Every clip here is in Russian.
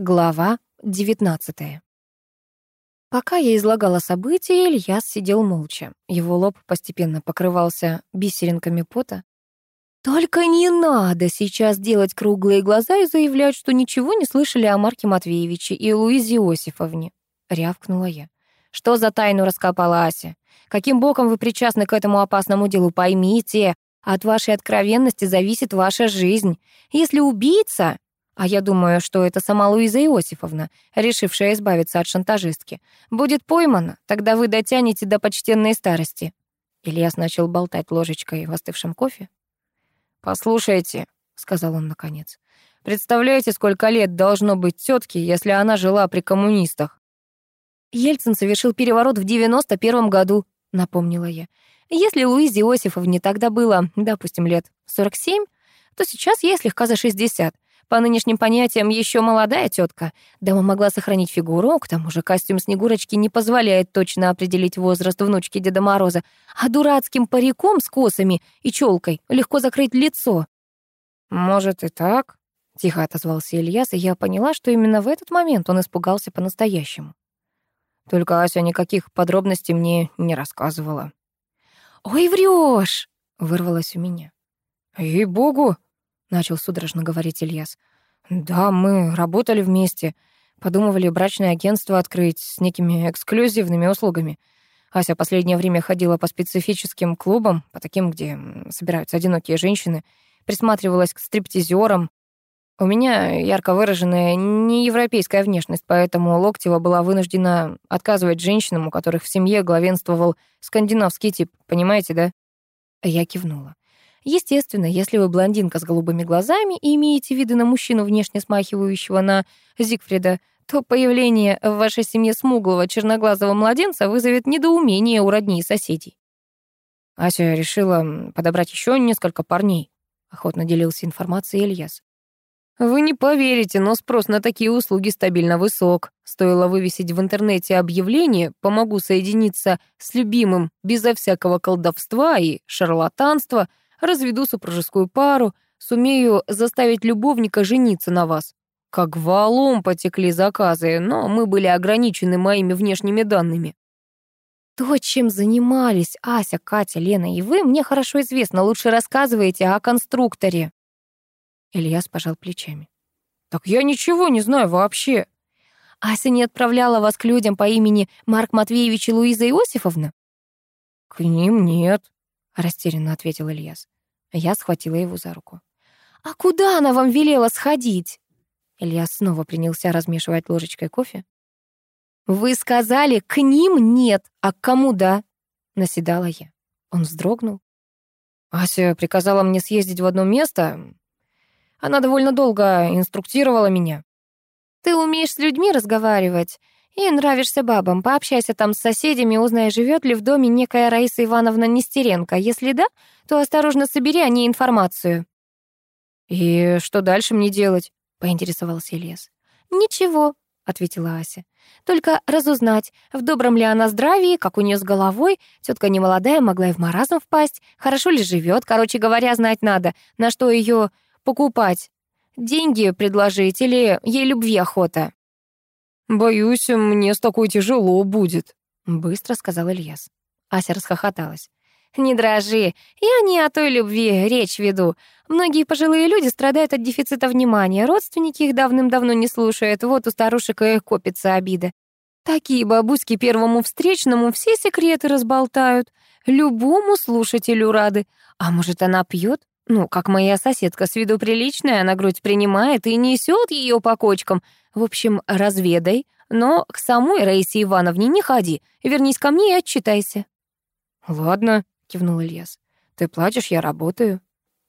Глава 19 Пока я излагала события, Ильяс сидел молча. Его лоб постепенно покрывался бисеринками пота. «Только не надо сейчас делать круглые глаза и заявлять, что ничего не слышали о Марке Матвеевиче и Луизе Иосифовне», — рявкнула я. «Что за тайну раскопала Ася? Каким боком вы причастны к этому опасному делу, поймите. От вашей откровенности зависит ваша жизнь. Если убийца, а я думаю, что это сама Луиза Иосифовна, решившая избавиться от шантажистки. Будет поймана, тогда вы дотянете до почтенной старости». Ильяс начал болтать ложечкой в остывшем кофе. «Послушайте», — сказал он наконец, — «представляете, сколько лет должно быть тетке, если она жила при коммунистах?» «Ельцин совершил переворот в девяносто первом году», — напомнила я. «Если Луизе Иосифовне тогда было, допустим, лет сорок семь, то сейчас ей слегка за шестьдесят. По нынешним понятиям еще молодая тетка. Дама могла сохранить фигуру, к тому же костюм Снегурочки не позволяет точно определить возраст внучки Деда Мороза, а дурацким париком с косами и челкой легко закрыть лицо. «Может и так», — тихо отозвался Ильяс, и я поняла, что именно в этот момент он испугался по-настоящему. Только Ася никаких подробностей мне не рассказывала. «Ой, врешь! вырвалось у меня. «Ей-богу!» — начал судорожно говорить Ильяс. «Да, мы работали вместе, подумывали брачное агентство открыть с некими эксклюзивными услугами. Ася последнее время ходила по специфическим клубам, по таким, где собираются одинокие женщины, присматривалась к стриптизерам. У меня ярко выраженная неевропейская внешность, поэтому Локтева была вынуждена отказывать женщинам, у которых в семье главенствовал скандинавский тип, понимаете, да?» Я кивнула. Естественно, если вы блондинка с голубыми глазами и имеете виды на мужчину, внешне смахивающего на Зигфрида, то появление в вашей семье смуглого черноглазого младенца вызовет недоумение у родней и соседей. Ася решила подобрать еще несколько парней, охотно делился информацией Ильяс. Вы не поверите, но спрос на такие услуги стабильно высок. Стоило вывесить в интернете объявление «Помогу соединиться с любимым безо всякого колдовства и шарлатанства», разведу супружескую пару, сумею заставить любовника жениться на вас. Как валом потекли заказы, но мы были ограничены моими внешними данными. То, чем занимались Ася, Катя, Лена и вы, мне хорошо известно. Лучше рассказывайте о конструкторе. Ильяс пожал плечами. Так я ничего не знаю вообще. Ася не отправляла вас к людям по имени Марк Матвеевич и Луиза Иосифовна? К ним нет, растерянно ответил Ильяс. Я схватила его за руку. «А куда она вам велела сходить?» Ильяс снова принялся размешивать ложечкой кофе. «Вы сказали, к ним нет, а к кому да?» Наседала я. Он вздрогнул. «Ася приказала мне съездить в одно место. Она довольно долго инструктировала меня». «Ты умеешь с людьми разговаривать и нравишься бабам. Пообщайся там с соседями, узнай, живет ли в доме некая Раиса Ивановна Нестеренко. Если да, то осторожно собери о ней информацию». «И что дальше мне делать?» — поинтересовался Ильяс. «Ничего», — ответила Ася. «Только разузнать, в добром ли она здравии, как у нее с головой, тетка немолодая, могла и в маразм впасть, хорошо ли живет, короче говоря, знать надо, на что ее покупать. Деньги предложить или ей любви охота?» «Боюсь, мне с такой тяжело будет», — быстро сказал Ильяс. Ася расхохоталась. «Не дрожи, я не о той любви речь веду. Многие пожилые люди страдают от дефицита внимания, родственники их давным-давно не слушают, вот у старушек и копится обида. Такие бабуськи первому встречному все секреты разболтают, любому слушателю рады. А может, она пьет? Ну, как моя соседка с виду приличная, она грудь принимает и несет ее по кочкам. В общем, разведай, но к самой Раисе Ивановне не ходи. Вернись ко мне и отчитайся». «Ладно», — кивнул Ильяс. «Ты плачешь, я работаю».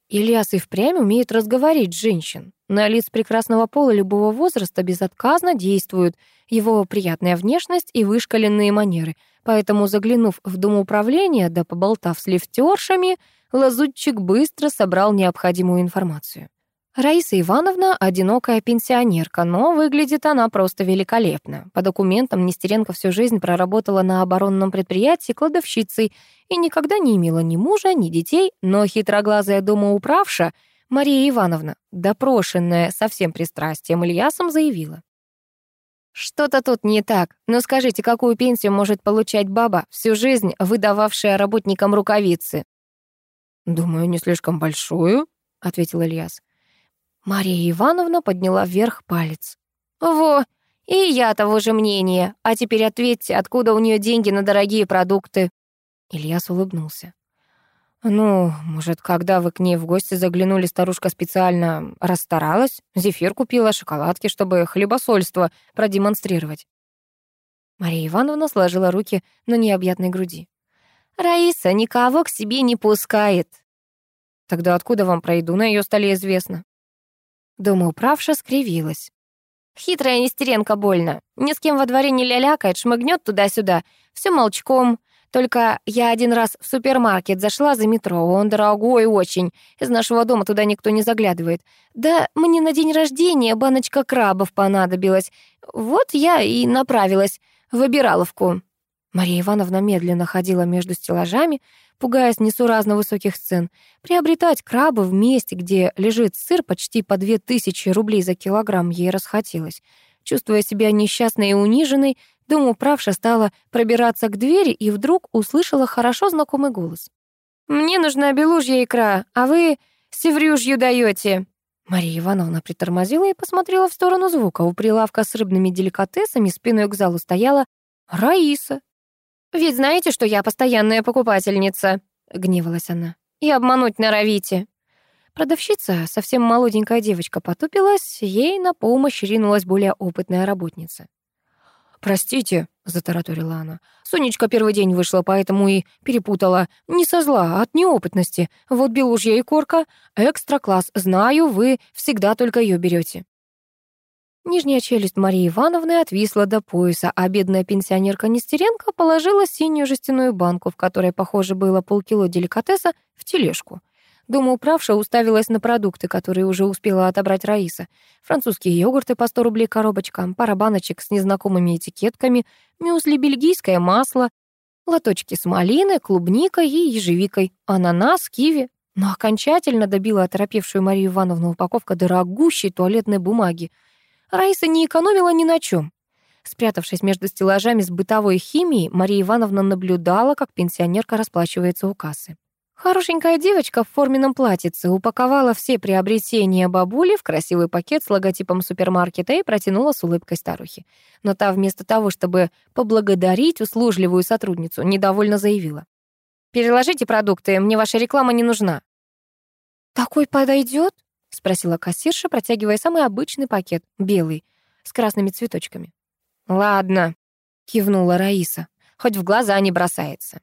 Ильяс и впрямь умеет разговорить женщин. На лиц прекрасного пола любого возраста безотказно действуют его приятная внешность и вышкаленные манеры. Поэтому, заглянув в дом управления, да поболтав с лифтершами, лазутчик быстро собрал необходимую информацию. Раиса Ивановна — одинокая пенсионерка, но выглядит она просто великолепно. По документам Нестеренко всю жизнь проработала на оборонном предприятии кладовщицей и никогда не имела ни мужа, ни детей, но хитроглазая домоуправша Мария Ивановна, допрошенная со всем пристрастием Ильясом, заявила. Что-то тут не так. Но скажите, какую пенсию может получать баба, всю жизнь выдававшая работникам рукавицы? «Думаю, не слишком большую», — ответил Ильяс. Мария Ивановна подняла вверх палец. «Во, и я того же мнения. А теперь ответьте, откуда у нее деньги на дорогие продукты?» Ильяс улыбнулся. «Ну, может, когда вы к ней в гости заглянули, старушка специально расстаралась, зефир купила, шоколадки, чтобы хлебосольство продемонстрировать». Мария Ивановна сложила руки на необъятной груди. «Раиса никого к себе не пускает». «Тогда откуда вам про еду на ее столе известно?» Домоуправша скривилась. Хитрая Нестеренко больно. Ни с кем во дворе не лялякает, шмыгнет туда-сюда. Все молчком. Только я один раз в супермаркет зашла за метро, он дорогой очень. Из нашего дома туда никто не заглядывает. Да мне на день рождения баночка крабов понадобилась. Вот я и направилась в обираловку. Мария Ивановна медленно ходила между стеллажами, пугаясь несуразно высоких цен. Приобретать крабы в месте, где лежит сыр почти по две тысячи рублей за килограмм, ей расхотелось. Чувствуя себя несчастной и униженной, Домоуправша стала пробираться к двери и вдруг услышала хорошо знакомый голос. «Мне нужна белужья икра, а вы севрюжью даете. Мария Ивановна притормозила и посмотрела в сторону звука. У прилавка с рыбными деликатесами спиной к залу стояла Раиса. «Ведь знаете, что я постоянная покупательница?» — гневалась она. «И обмануть норовите». Продавщица, совсем молоденькая девочка, потупилась, ей на помощь ринулась более опытная работница. «Простите», — затараторила она. «Сонечка первый день вышла, поэтому и перепутала. Не со зла, а от неопытности. Вот белужья и корка. Экстра-класс. Знаю, вы всегда только ее берете». Нижняя челюсть Марии Ивановны отвисла до пояса, а бедная пенсионерка Нестеренко положила синюю жестяную банку, в которой, похоже, было полкило деликатеса, в тележку. Домоуправша уставилась на продукты, которые уже успела отобрать Раиса. Французские йогурты по 100 рублей коробочка, пара баночек с незнакомыми этикетками, мюсли, бельгийское масло, лоточки с малиной, клубникой и ежевикой, ананас, киви. Но окончательно добила оторопевшую Марию Ивановну упаковка дорогущей туалетной бумаги. Раиса не экономила ни на чем. Спрятавшись между стеллажами с бытовой химией, Мария Ивановна наблюдала, как пенсионерка расплачивается у кассы. Хорошенькая девочка в форменном платьице упаковала все приобретения бабули в красивый пакет с логотипом супермаркета и протянула с улыбкой старухи. Но та вместо того, чтобы поблагодарить услужливую сотрудницу, недовольно заявила. «Переложите продукты, мне ваша реклама не нужна». «Такой подойдет? спросила кассирша, протягивая самый обычный пакет, белый, с красными цветочками. «Ладно», — кивнула Раиса, — «хоть в глаза не бросается».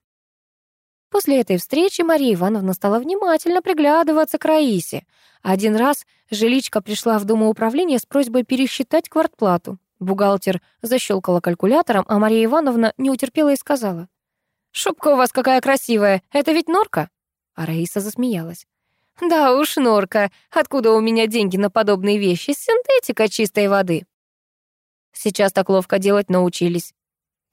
После этой встречи Мария Ивановна стала внимательно приглядываться к Раисе. Один раз жиличка пришла в домоуправление с просьбой пересчитать квартплату. Бухгалтер защелкала калькулятором, а Мария Ивановна не утерпела и сказала. «Шубка у вас какая красивая, это ведь норка?» А Раиса засмеялась. «Да уж, норка, откуда у меня деньги на подобные вещи? Синтетика чистой воды». Сейчас так ловко делать научились. —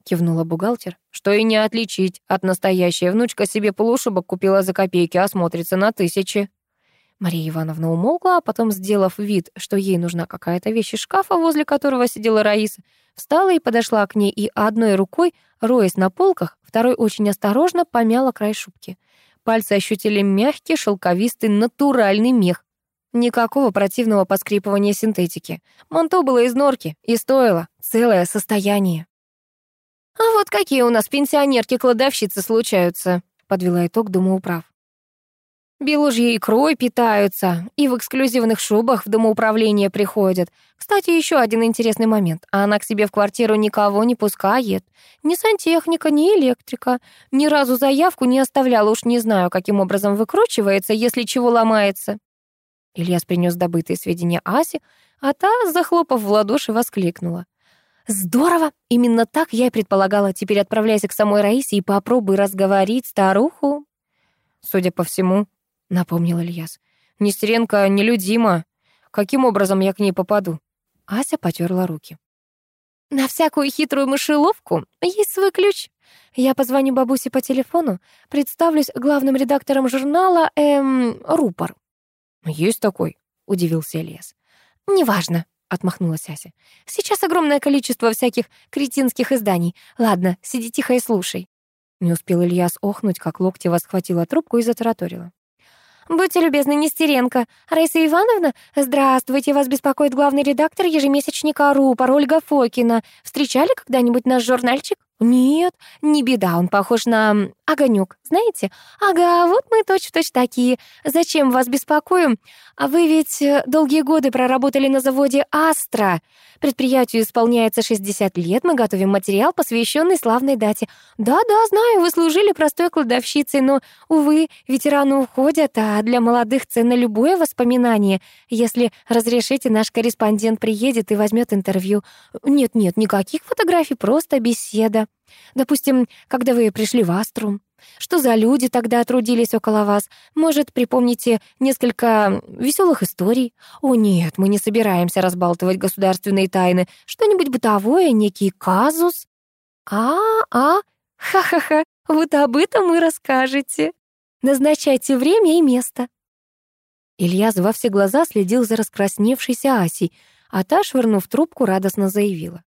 кивнула бухгалтер. «Что и не отличить от настоящей. Внучка себе полушубок купила за копейки, а смотрится на тысячи». Мария Ивановна умолкла, а потом, сделав вид, что ей нужна какая-то вещь из шкафа, возле которого сидела Раиса, встала и подошла к ней и одной рукой, роясь на полках, второй очень осторожно помяла край шубки. Пальцы ощутили мягкий, шелковистый, натуральный мех. Никакого противного поскрипывания синтетики. Манто было из норки и стоило целое состояние. «А вот какие у нас пенсионерки-кладовщицы случаются», — подвела итог домоуправ. Белужьей икрой питаются и в эксклюзивных шубах в домоуправление приходят. Кстати, еще один интересный момент. Она к себе в квартиру никого не пускает. Ни сантехника, ни электрика. Ни разу заявку не оставляла, уж не знаю, каким образом выкручивается, если чего ломается. Ильяс принес добытые сведения Асе, а та, захлопав в ладоши, воскликнула. Здорово! Именно так я и предполагала. Теперь отправляйся к самой Раисе и попробуй разговорить старуху. Судя по всему, напомнил Ильяс. Нестеренко нелюдима. Каким образом я к ней попаду? Ася потерла руки. На всякую хитрую мышеловку есть свой ключ. Я позвоню бабусе по телефону, представлюсь главным редактором журнала, эм, «Рупор». «Есть такой?» — удивился Ильяс. «Неважно», отмахнулась Ася. «Сейчас огромное количество всяких кретинских изданий. Ладно, сиди тихо и слушай». Не успел Ильяс охнуть, как Локтева схватила трубку и затараторила. «Будьте любезны, Нестеренко. Раиса Ивановна, здравствуйте, вас беспокоит главный редактор ежемесячника РУ, Ольга Фокина. Встречали когда-нибудь наш журнальчик?» «Нет, не беда, он похож на огонек, знаете? Ага, вот мы точь-в-точь -точь такие. Зачем вас беспокоим? А вы ведь э, долгие годы проработали на заводе «Астра». Предприятию исполняется 60 лет, мы готовим материал, посвященный славной дате. Да-да, знаю, вы служили простой кладовщицей, но, увы, ветераны уходят, а для молодых ценно любое воспоминание. Если разрешите, наш корреспондент приедет и возьмет интервью. Нет-нет, никаких фотографий, просто беседа. Допустим, когда вы пришли в Аструм. Что за люди тогда трудились около вас? Может, припомните несколько веселых историй? О нет, мы не собираемся разбалтывать государственные тайны. Что-нибудь бытовое, некий казус? А-а, ха-ха-ха, вот об этом вы расскажете. Назначайте время и место. Ильяс во все глаза следил за раскрасневшейся Асей, а та, швырнув трубку, радостно заявила.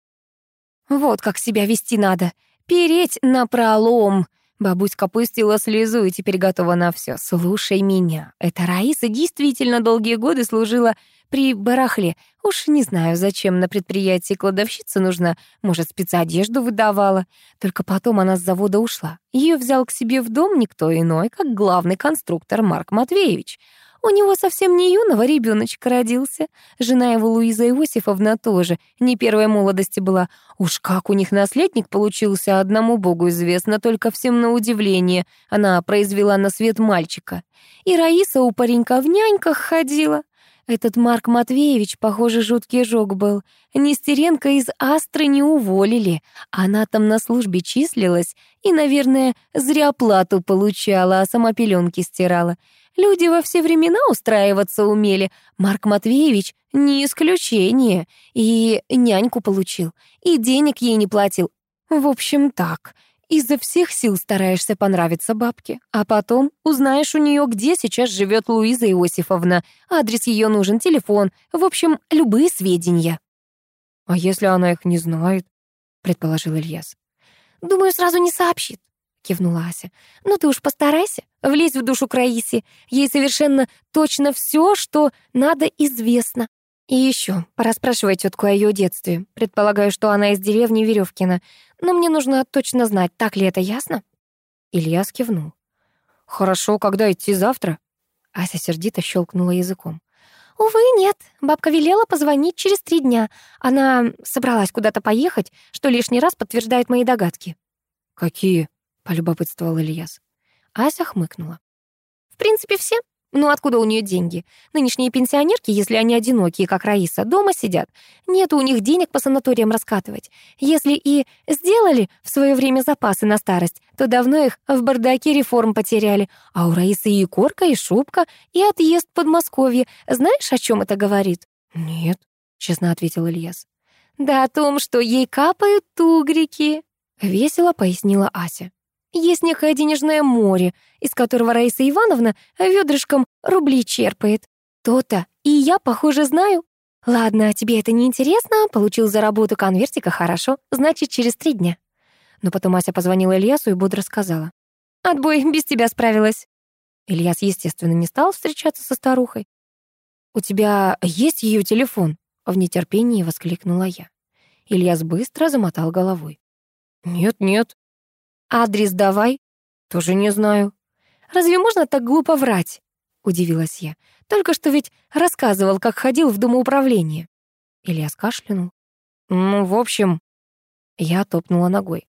«Вот как себя вести надо. Переть на пролом. Бабуська пустила слезу и теперь готова на все. Слушай меня. Эта Раиса действительно долгие годы служила при барахле. Уж не знаю, зачем на предприятии кладовщица нужна. Может, спецодежду выдавала. Только потом она с завода ушла. Ее взял к себе в дом никто иной, как главный конструктор Марк Матвеевич. У него совсем не юного ребеночка родился. Жена его, Луиза Иосифовна, тоже не первой молодости была. Уж как у них наследник получился, одному богу известно, только всем на удивление. Она произвела на свет мальчика. И Раиса у паренька в няньках ходила. Этот Марк Матвеевич, похоже, жуткий жог был. Нестеренко из Астры не уволили. Она там на службе числилась и, наверное, зря плату получала, а сама пеленки стирала. Люди во все времена устраиваться умели. Марк Матвеевич не исключение. И няньку получил, и денег ей не платил. В общем, так. Изо всех сил стараешься понравиться бабке, а потом узнаешь у нее, где сейчас живет Луиза Иосифовна. Адрес ее нужен, телефон, в общем, любые сведения. «А если она их не знает?» — предположил Ильяс. «Думаю, сразу не сообщит кивнула Ася. «Ну ты уж постарайся, влезь в душу Краиси. Ей совершенно точно все, что надо, известно. И еще, пора спрашивать тетку о ее детстве. Предполагаю, что она из деревни Веревкина. Но мне нужно точно знать, так ли это ясно?» Илья скивнул. «Хорошо, когда идти завтра?» Ася сердито щелкнула языком. «Увы, нет. Бабка велела позвонить через три дня. Она собралась куда-то поехать, что лишний раз подтверждает мои догадки». «Какие?» — полюбопытствовал Ильяс. Ася хмыкнула. «В принципе, все. Ну откуда у нее деньги? Нынешние пенсионерки, если они одинокие, как Раиса, дома сидят. Нет у них денег по санаториям раскатывать. Если и сделали в свое время запасы на старость, то давно их в бардаке реформ потеряли. А у Раисы и корка, и шубка, и отъезд в Подмосковье. Знаешь, о чем это говорит? Нет, честно ответил Ильяс. Да о том, что ей капают тугрики. Весело пояснила Ася. Есть некое денежное море, из которого Раиса Ивановна ведрышком рубли черпает. То-то. И я, похоже, знаю. Ладно, тебе это не интересно. Получил за работу конвертика, хорошо. Значит, через три дня. Но потом Ася позвонила Ильясу и бодро сказала. «Отбой, без тебя справилась». Ильяс, естественно, не стал встречаться со старухой. «У тебя есть ее телефон?» — в нетерпении воскликнула я. Ильяс быстро замотал головой. «Нет, нет». «Адрес давай». «Тоже не знаю». «Разве можно так глупо врать?» — удивилась я. «Только что ведь рассказывал, как ходил в домоуправление». Ильяс кашлянул. «Ну, в общем...» Я топнула ногой.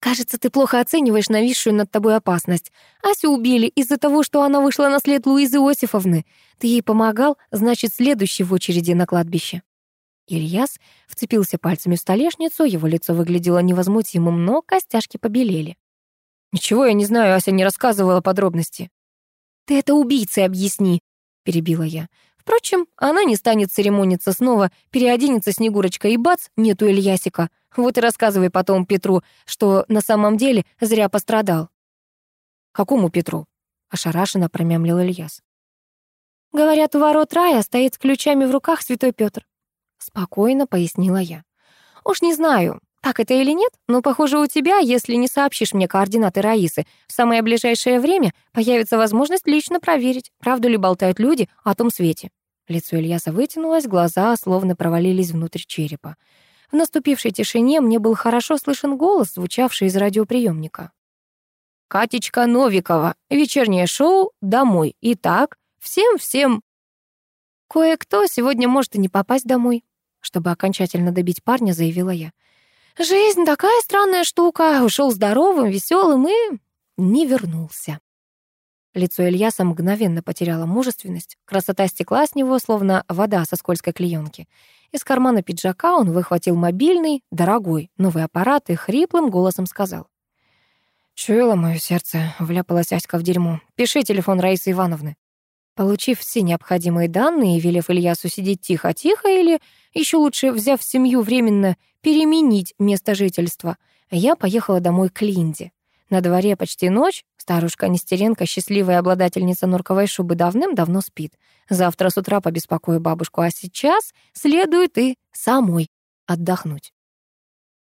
«Кажется, ты плохо оцениваешь нависшую над тобой опасность. Асю убили из-за того, что она вышла на след Луизы Иосифовны. Ты ей помогал, значит, следующий в очереди на кладбище». Ильяс вцепился пальцами в столешницу, его лицо выглядело невозмутимым, но костяшки побелели. «Ничего я не знаю, Ася не рассказывала подробности». «Ты это убийце объясни», — перебила я. Впрочем, она не станет церемониться снова, переоденется Снегурочка и бац, нету Ильясика. Вот и рассказывай потом Петру, что на самом деле зря пострадал. «Какому Петру?» — ошарашенно промямлил Ильяс. «Говорят, у ворот рая стоит с ключами в руках святой Петр. Спокойно пояснила я. Уж не знаю, так это или нет, но, похоже, у тебя, если не сообщишь мне координаты Раисы, в самое ближайшее время появится возможность лично проверить, правду ли болтают люди о том свете. Лицо Ильяса вытянулось, глаза словно провалились внутрь черепа. В наступившей тишине мне был хорошо слышен голос, звучавший из радиоприемника. «Катечка Новикова, вечернее шоу «Домой». Итак, всем-всем...» «Кое-кто сегодня может и не попасть домой», чтобы окончательно добить парня, заявила я. Жизнь такая странная штука. Ушел здоровым, веселым и не вернулся. Лицо Ильяса мгновенно потеряло мужественность. Красота стекла с него, словно вода со скользкой клеенки. Из кармана пиджака он выхватил мобильный, дорогой, новый аппарат и хриплым голосом сказал. «Чуяло мое сердце», — вляпалась Аська в дерьмо. «Пиши телефон Раисы Ивановны». Получив все необходимые данные и велев Ильясу сидеть тихо-тихо или, еще лучше, взяв семью временно переменить место жительства, я поехала домой к Линде. На дворе почти ночь, старушка Нестеренко, счастливая обладательница норковой шубы, давным-давно спит. Завтра с утра побеспокою бабушку, а сейчас следует и самой отдохнуть.